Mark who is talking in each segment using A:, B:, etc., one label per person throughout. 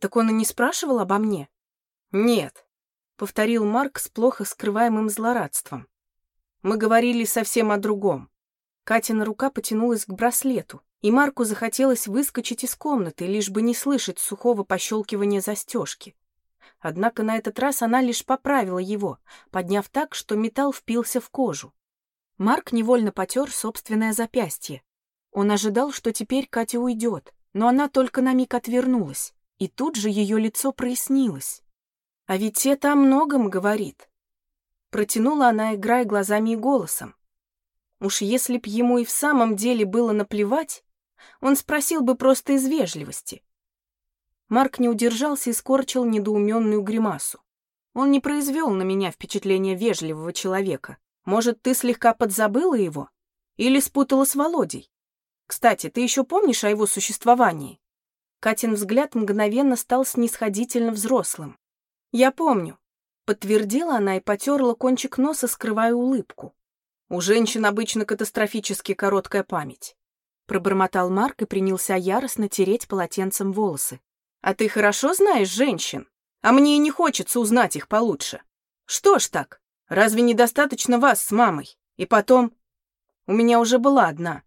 A: Так он и не спрашивал обо мне?
B: Нет,
A: повторил Марк с плохо скрываемым злорадством. Мы говорили совсем о другом. Катина рука потянулась к браслету, и Марку захотелось выскочить из комнаты, лишь бы не слышать сухого пощелкивания застежки. Однако на этот раз она лишь поправила его, подняв так, что металл впился в кожу. Марк невольно потер собственное запястье. Он ожидал, что теперь Катя уйдет, но она только на миг отвернулась, и тут же ее лицо прояснилось. А ведь это о многом говорит. Протянула она, играя глазами и голосом. Уж если б ему и в самом деле было наплевать, он спросил бы просто из вежливости. Марк не удержался и скорчил недоуменную гримасу. Он не произвел на меня впечатление вежливого человека. Может, ты слегка подзабыла его? Или спутала с Володей? Кстати, ты еще помнишь о его существовании? Катин взгляд мгновенно стал снисходительно взрослым. «Я помню», — подтвердила она и потерла кончик носа, скрывая улыбку. «У женщин обычно катастрофически короткая память», — пробормотал Марк и принялся яростно тереть полотенцем волосы. «А ты хорошо знаешь женщин? А мне и не хочется узнать их получше. Что ж так? Разве недостаточно вас с мамой? И потом... У меня уже была одна».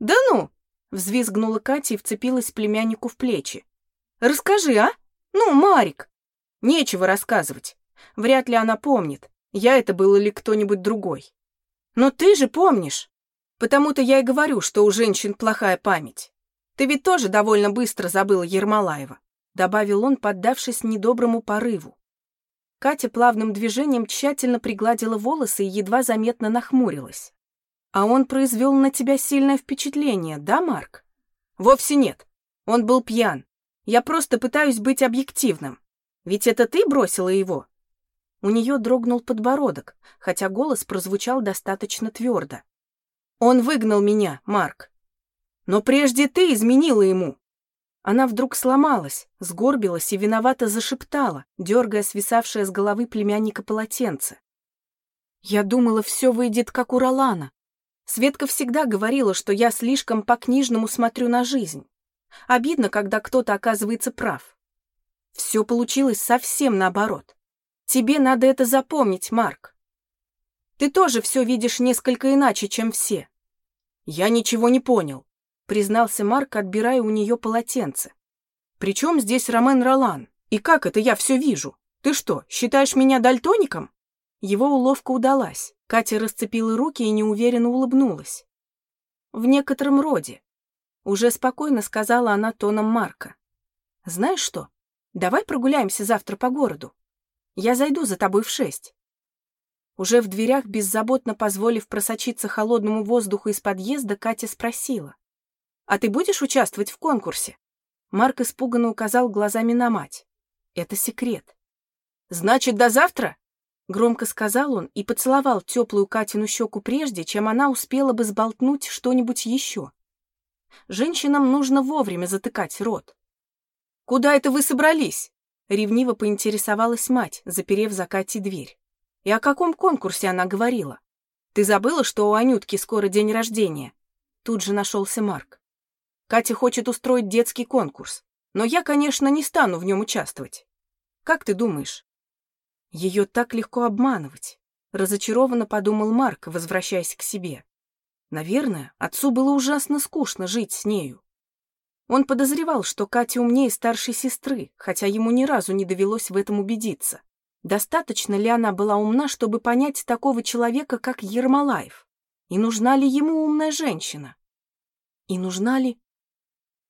A: «Да ну!» — взвизгнула Катя и вцепилась племяннику в плечи. «Расскажи, а? Ну, Марик!» Нечего рассказывать. Вряд ли она помнит, я это был или кто-нибудь другой. Но ты же помнишь. Потому-то я и говорю, что у женщин плохая память. Ты ведь тоже довольно быстро забыла Ермолаева, добавил он, поддавшись недоброму порыву. Катя плавным движением тщательно пригладила волосы и едва заметно нахмурилась. «А он произвел на тебя сильное впечатление, да, Марк?» «Вовсе нет. Он был пьян. Я просто пытаюсь быть объективным. Ведь это ты бросила его?» У нее дрогнул подбородок, хотя голос прозвучал достаточно твердо. «Он выгнал меня, Марк. Но прежде ты изменила ему». Она вдруг сломалась, сгорбилась и виновато зашептала, дергая свисавшее с головы племянника полотенце. «Я думала, все выйдет как у Ролана. Светка всегда говорила, что я слишком по-книжному смотрю на жизнь. Обидно, когда кто-то оказывается прав. Все получилось совсем наоборот. Тебе надо это запомнить, Марк. Ты тоже все видишь несколько иначе, чем все. Я ничего не понял, признался Марк, отбирая у нее полотенце. Причем здесь Ромен Ролан? И как это я все вижу? Ты что, считаешь меня дальтоником? Его уловка удалась. Катя расцепила руки и неуверенно улыбнулась. В некотором роде. Уже спокойно сказала она тоном Марка. Знаешь что? Давай прогуляемся завтра по городу. Я зайду за тобой в шесть. Уже в дверях, беззаботно позволив просочиться холодному воздуху из подъезда, Катя спросила. «А ты будешь участвовать в конкурсе?» Марк испуганно указал глазами на мать. «Это секрет». «Значит, до завтра?» Громко сказал он и поцеловал теплую Катину щеку прежде, чем она успела бы сболтнуть что-нибудь еще. Женщинам нужно вовремя затыкать рот. «Куда это вы собрались?» Ревниво поинтересовалась мать, заперев за Катей дверь. «И о каком конкурсе она говорила? Ты забыла, что у Анютки скоро день рождения?» Тут же нашелся Марк. «Катя хочет устроить детский конкурс, но я, конечно, не стану в нем участвовать. Как ты думаешь?» Ее так легко обманывать. Разочарованно подумал Марк, возвращаясь к себе. Наверное, отцу было ужасно скучно жить с нею. Он подозревал, что Катя умнее старшей сестры, хотя ему ни разу не довелось в этом убедиться. Достаточно ли она была умна, чтобы понять такого человека, как Ермолаев? И нужна ли ему умная женщина? И нужна ли...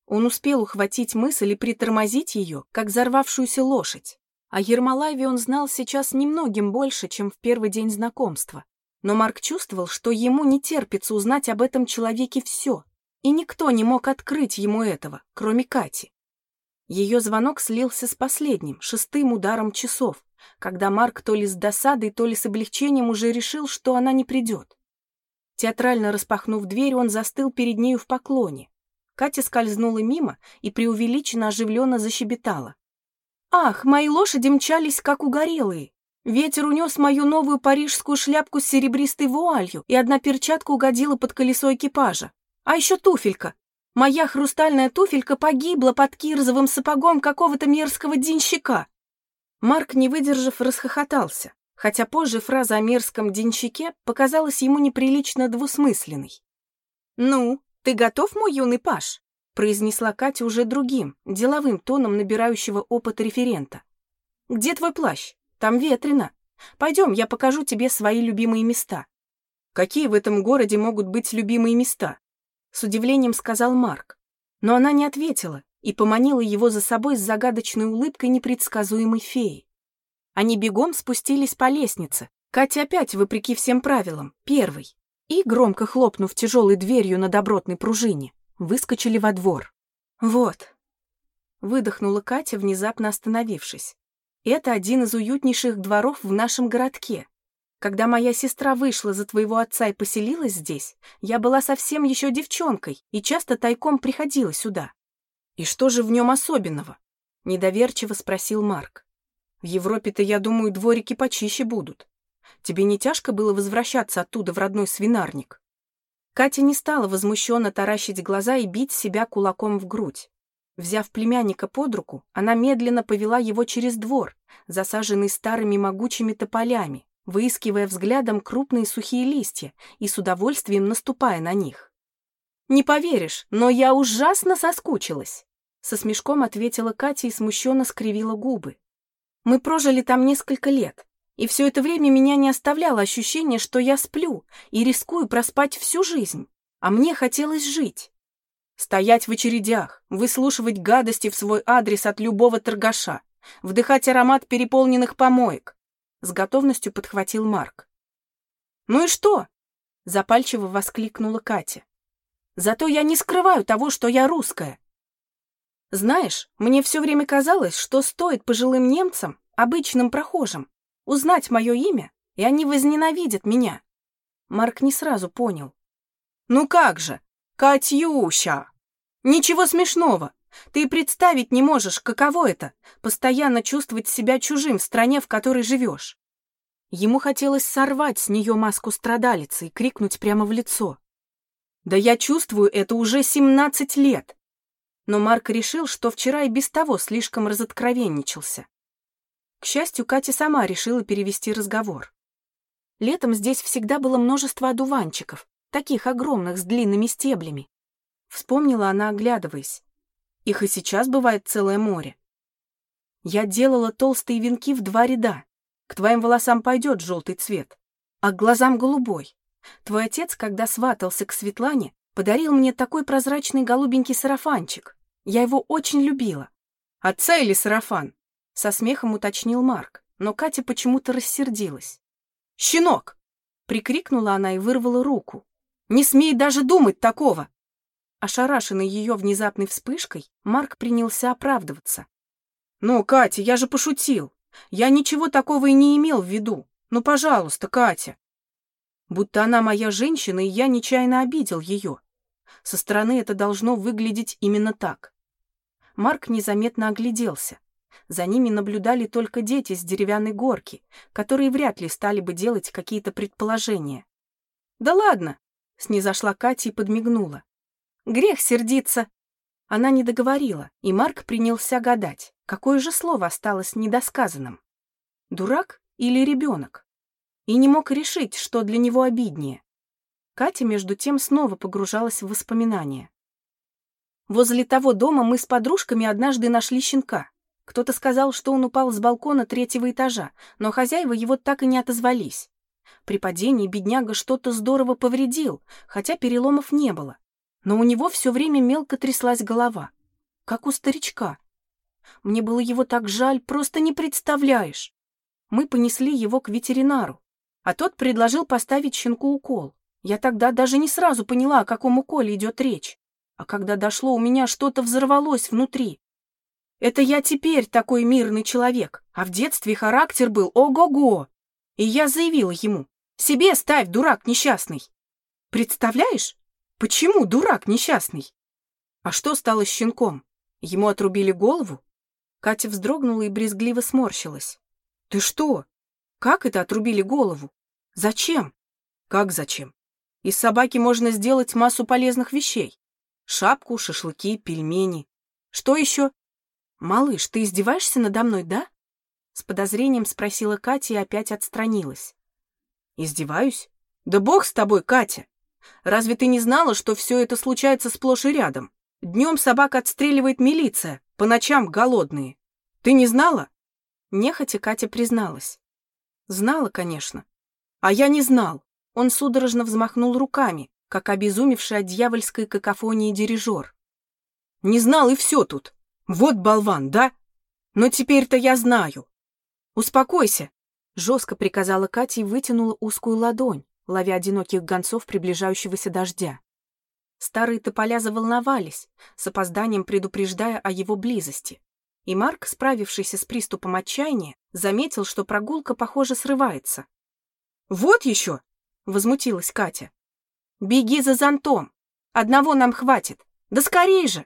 A: Он успел ухватить мысль и притормозить ее, как взорвавшуюся лошадь. О Ермолаеве он знал сейчас немногим больше, чем в первый день знакомства. Но Марк чувствовал, что ему не терпится узнать об этом человеке все, и никто не мог открыть ему этого, кроме Кати. Ее звонок слился с последним, шестым ударом часов, когда Марк то ли с досадой, то ли с облегчением уже решил, что она не придет. Театрально распахнув дверь, он застыл перед нею в поклоне. Катя скользнула мимо и преувеличенно оживленно защебетала. «Ах, мои лошади мчались, как угорелые! Ветер унес мою новую парижскую шляпку с серебристой вуалью, и одна перчатка угодила под колесо экипажа. А еще туфелька. Моя хрустальная туфелька погибла под кирзовым сапогом какого-то мерзкого денщика. Марк, не выдержав, расхохотался, хотя позже фраза о мерзком денщике показалась ему неприлично двусмысленной. «Ну, ты готов, мой юный паш?» Произнесла Катя уже другим, деловым тоном набирающего опыт референта. «Где твой плащ? Там ветрено. Пойдем, я покажу тебе свои любимые места». «Какие в этом городе могут быть любимые места?» С удивлением сказал Марк. Но она не ответила и поманила его за собой с загадочной улыбкой непредсказуемой феи. Они бегом спустились по лестнице. Катя опять, вопреки всем правилам, первой. И, громко хлопнув тяжелой дверью на добротной пружине, выскочили во двор. «Вот», — выдохнула Катя, внезапно остановившись. «Это один из уютнейших дворов в нашем городке. Когда моя сестра вышла за твоего отца и поселилась здесь, я была совсем еще девчонкой и часто тайком приходила сюда». «И что же в нем особенного?» — недоверчиво спросил Марк. «В Европе-то, я думаю, дворики почище будут. Тебе не тяжко было возвращаться оттуда в родной свинарник?» Катя не стала возмущенно таращить глаза и бить себя кулаком в грудь. Взяв племянника под руку, она медленно повела его через двор, засаженный старыми могучими тополями, выискивая взглядом крупные сухие листья и с удовольствием наступая на них. «Не поверишь, но я ужасно соскучилась!» Со смешком ответила Катя и смущенно скривила губы. «Мы прожили там несколько лет. И все это время меня не оставляло ощущение, что я сплю и рискую проспать всю жизнь. А мне хотелось жить. Стоять в очередях, выслушивать гадости в свой адрес от любого торгаша, вдыхать аромат переполненных помоек. С готовностью подхватил Марк. «Ну и что?» — запальчиво воскликнула Катя. «Зато я не скрываю того, что я русская. Знаешь, мне все время казалось, что стоит пожилым немцам, обычным прохожим, узнать мое имя, и они возненавидят меня. Марк не сразу понял. Ну как же, Катюша! Ничего смешного. Ты представить не можешь, каково это — постоянно чувствовать себя чужим в стране, в которой живешь. Ему хотелось сорвать с нее маску страдалицы и крикнуть прямо в лицо. «Да я чувствую это уже 17 лет!» Но Марк решил, что вчера и без того слишком разоткровенничался. К счастью, Катя сама решила перевести разговор. Летом здесь всегда было множество одуванчиков, таких огромных, с длинными стеблями. Вспомнила она, оглядываясь. Их и сейчас бывает целое море. Я делала толстые венки в два ряда. К твоим волосам пойдет желтый цвет, а к глазам голубой. Твой отец, когда сватался к Светлане, подарил мне такой прозрачный голубенький сарафанчик. Я его очень любила. Отца или сарафан? Со смехом уточнил Марк, но Катя почему-то рассердилась. «Щенок!» — прикрикнула она и вырвала руку. «Не смей даже думать такого!» Ошарашенный ее внезапной вспышкой, Марк принялся оправдываться. «Ну, Катя, я же пошутил. Я ничего такого и не имел в виду. Ну, пожалуйста, Катя!» Будто она моя женщина, и я нечаянно обидел ее. Со стороны это должно выглядеть именно так. Марк незаметно огляделся. За ними наблюдали только дети с деревянной горки, которые вряд ли стали бы делать какие-то предположения. «Да ладно!» — снизошла Катя и подмигнула. «Грех сердиться!» Она не договорила, и Марк принялся гадать, какое же слово осталось недосказанным. Дурак или ребенок? И не мог решить, что для него обиднее. Катя, между тем, снова погружалась в воспоминания. Возле того дома мы с подружками однажды нашли щенка. Кто-то сказал, что он упал с балкона третьего этажа, но хозяева его так и не отозвались. При падении бедняга что-то здорово повредил, хотя переломов не было. Но у него все время мелко тряслась голова, как у старичка. Мне было его так жаль, просто не представляешь. Мы понесли его к ветеринару, а тот предложил поставить щенку укол. Я тогда даже не сразу поняла, о каком уколе идет речь. А когда дошло, у меня что-то взорвалось внутри. Это я теперь такой мирный человек, а в детстве характер был ого-го. И я заявила ему, себе ставь, дурак несчастный. Представляешь? Почему дурак несчастный? А что стало с щенком? Ему отрубили голову? Катя вздрогнула и брезгливо сморщилась. Ты что? Как это отрубили голову? Зачем? Как зачем? Из собаки можно сделать массу полезных вещей. Шапку, шашлыки, пельмени. Что еще? Малыш, ты издеваешься надо мной, да? С подозрением спросила Катя и опять отстранилась. Издеваюсь? Да бог с тобой, Катя! Разве ты не знала, что все это случается сплошь и рядом? Днем собак отстреливает милиция, по ночам голодные. Ты не знала? Нехотя Катя призналась. Знала, конечно. А я не знал. Он судорожно взмахнул руками, как обезумевший от дьявольской какофонии дирижер. Не знал и все тут. Вот болван, да? Но теперь-то я знаю. Успокойся, жестко приказала Катя и вытянула узкую ладонь, ловя одиноких гонцов приближающегося дождя. Старые тополя заволновались, с опозданием предупреждая о его близости. И Марк, справившийся с приступом отчаяния, заметил, что прогулка, похоже, срывается. «Вот еще!» — возмутилась Катя. «Беги за зонтом! Одного нам хватит! Да скорей же!»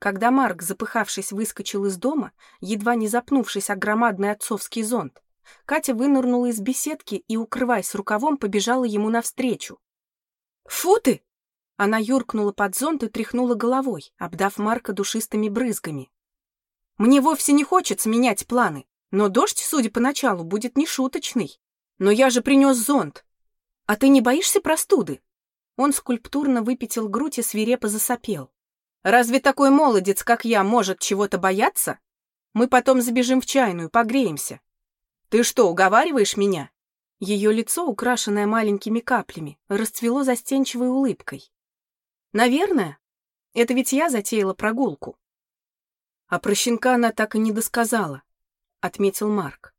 A: Когда Марк, запыхавшись, выскочил из дома, едва не запнувшись о громадный отцовский зонт, Катя вынырнула из беседки и, укрываясь рукавом, побежала ему навстречу. «Фу ты!» Она юркнула под зонт и тряхнула головой, обдав Марка душистыми брызгами. «Мне вовсе не хочется менять планы, но дождь, судя по началу, будет нешуточный. Но я же принес зонт. А ты не боишься простуды?» Он скульптурно выпятил грудь и свирепо засопел. «Разве такой молодец, как я, может чего-то бояться? Мы потом забежим в чайную, погреемся. Ты что, уговариваешь меня?» Ее лицо, украшенное маленькими каплями, расцвело застенчивой улыбкой. «Наверное. Это ведь я затеяла прогулку». «А про щенка она так и не досказала», — отметил Марк.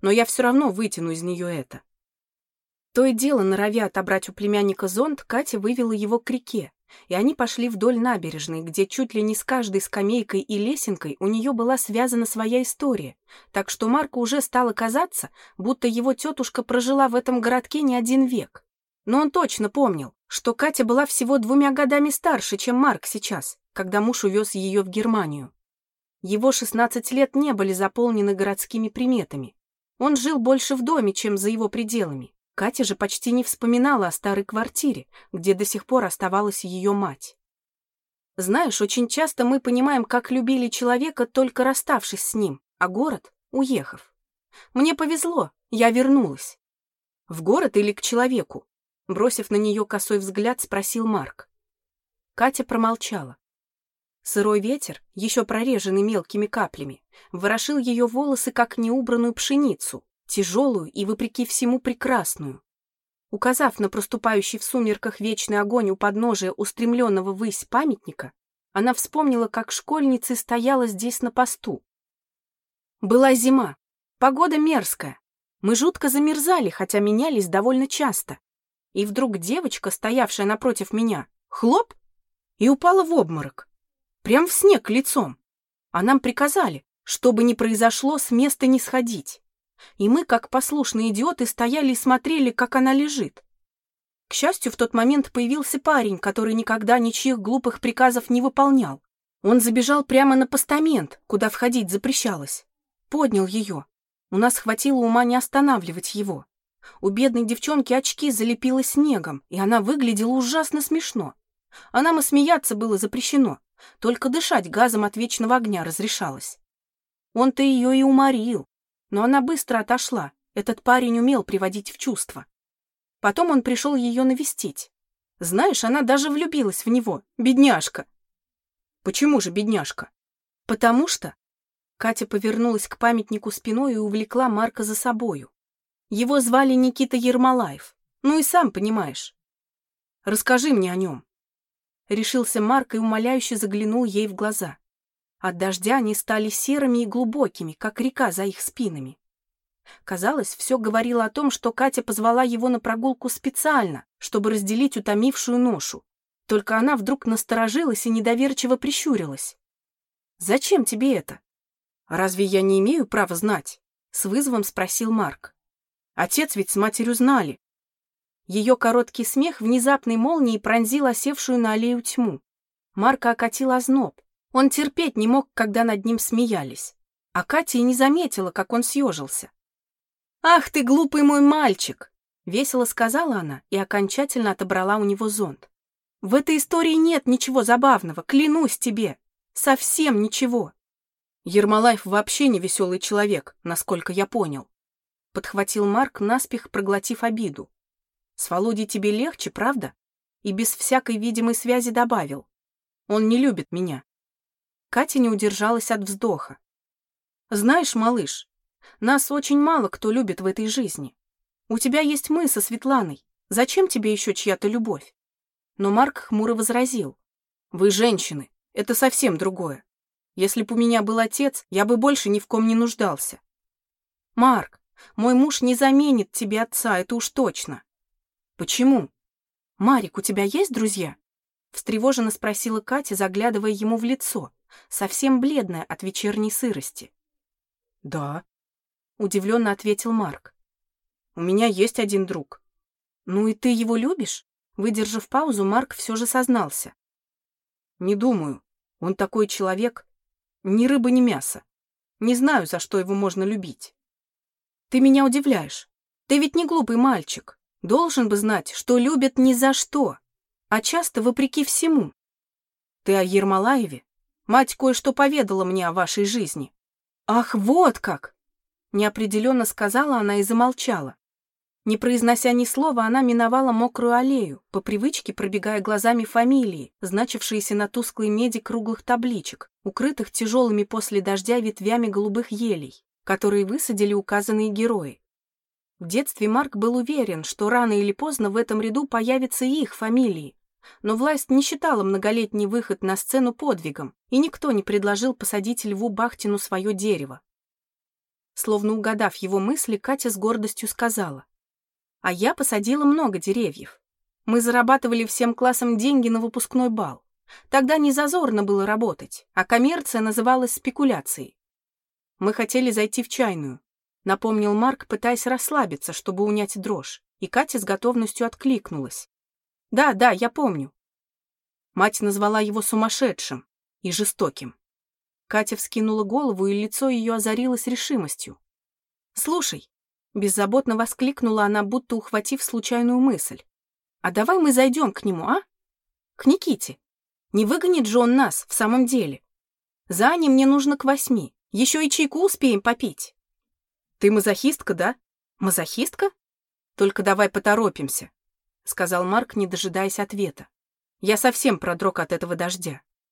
A: «Но я все равно вытяну из нее это». То и дело, норовя отобрать у племянника зонт, Катя вывела его к реке, и они пошли вдоль набережной, где чуть ли не с каждой скамейкой и лесенкой у нее была связана своя история, так что Марку уже стало казаться, будто его тетушка прожила в этом городке не один век. Но он точно помнил, что Катя была всего двумя годами старше, чем Марк сейчас, когда муж увез ее в Германию. Его 16 лет не были заполнены городскими приметами. Он жил больше в доме, чем за его пределами. Катя же почти не вспоминала о старой квартире, где до сих пор оставалась ее мать. Знаешь, очень часто мы понимаем, как любили человека, только расставшись с ним, а город — уехав. Мне повезло, я вернулась. В город или к человеку? Бросив на нее косой взгляд, спросил Марк. Катя промолчала. Сырой ветер, еще прореженный мелкими каплями, ворошил ее волосы, как неубранную пшеницу, тяжелую и, вопреки всему, прекрасную. Указав на проступающий в сумерках вечный огонь у подножия устремленного ввысь памятника, она вспомнила, как школьница стояла здесь на посту. Была зима, погода мерзкая. Мы жутко замерзали, хотя менялись довольно часто. И вдруг девочка, стоявшая напротив меня, хлоп, и упала в обморок. Прям в снег лицом. А нам приказали, чтобы не произошло, с места не сходить и мы, как послушные идиоты, стояли и смотрели, как она лежит. К счастью, в тот момент появился парень, который никогда ничьих глупых приказов не выполнял. Он забежал прямо на постамент, куда входить запрещалось. Поднял ее. У нас хватило ума не останавливать его. У бедной девчонки очки залепило снегом, и она выглядела ужасно смешно. А нам и смеяться было запрещено, только дышать газом от вечного огня разрешалось. Он-то ее и уморил, но она быстро отошла. Этот парень умел приводить в чувство. Потом он пришел ее навестить. Знаешь, она даже влюбилась в него, бедняжка. Почему же бедняжка? Потому что... Катя повернулась к памятнику спиной и увлекла Марка за собою. Его звали Никита Ермолаев. Ну и сам понимаешь. Расскажи мне о нем. Решился Марк и умоляюще заглянул ей в глаза. От дождя они стали серыми и глубокими, как река за их спинами. Казалось, все говорило о том, что Катя позвала его на прогулку специально, чтобы разделить утомившую ношу. Только она вдруг насторожилась и недоверчиво прищурилась. «Зачем тебе это?» «Разве я не имею права знать?» — с вызовом спросил Марк. «Отец ведь с матерью знали». Ее короткий смех внезапной молнией пронзил осевшую на аллею тьму. Марка окатил озноб. Он терпеть не мог, когда над ним смеялись. А Катя и не заметила, как он съежился. «Ах ты, глупый мой мальчик!» — весело сказала она и окончательно отобрала у него зонт. В этой истории нет ничего забавного, клянусь тебе. Совсем ничего. Ермолаев вообще не веселый человек, насколько я понял. Подхватил Марк, наспех проглотив обиду. С Володей тебе легче, правда? И без всякой видимой связи добавил. Он не любит меня. Катя не удержалась от вздоха. Знаешь, малыш, нас очень мало кто любит в этой жизни. У тебя есть мы со Светланой. Зачем тебе еще чья-то любовь? Но Марк хмуро возразил. Вы женщины, это совсем другое. Если бы у меня был отец, я бы больше ни в ком не нуждался. Марк, мой муж не заменит тебе отца, это уж точно. Почему? Марик, у тебя есть друзья? Встревоженно спросила Катя, заглядывая ему в лицо, совсем бледная от вечерней сырости. Да, удивленно ответил Марк. У меня есть один друг. Ну и ты его любишь? Выдержав паузу, Марк все же сознался. Не думаю. Он такой человек. Ни рыба, ни мясо. Не знаю, за что его можно любить. Ты меня удивляешь. Ты ведь не глупый мальчик. Должен бы знать, что любят ни за что, а часто вопреки всему. Ты о Ермолаеве? Мать кое-что поведала мне о вашей жизни. Ах, вот как! Неопределенно сказала она и замолчала. Не произнося ни слова, она миновала мокрую аллею, по привычке пробегая глазами фамилии, значившиеся на тусклой меди круглых табличек, укрытых тяжелыми после дождя ветвями голубых елей, которые высадили указанные герои. В детстве Марк был уверен, что рано или поздно в этом ряду появятся их фамилии, но власть не считала многолетний выход на сцену подвигом, и никто не предложил посадить Льву Бахтину свое дерево. Словно угадав его мысли, Катя с гордостью сказала, а я посадила много деревьев. Мы зарабатывали всем классом деньги на выпускной бал. Тогда не зазорно было работать, а коммерция называлась спекуляцией. Мы хотели зайти в чайную, напомнил Марк, пытаясь расслабиться, чтобы унять дрожь, и Катя с готовностью откликнулась. Да, да, я помню. Мать назвала его сумасшедшим и жестоким. Катя вскинула голову, и лицо ее озарилось решимостью. «Слушай, Беззаботно воскликнула она, будто ухватив случайную мысль. «А давай мы зайдем к нему, а? К Никите. Не выгонит же он нас, в самом деле. За Аней мне нужно к восьми. Еще и чайку успеем попить». «Ты мазохистка, да? Мазохистка? Только давай поторопимся», — сказал Марк, не дожидаясь ответа. «Я совсем продрог от этого дождя».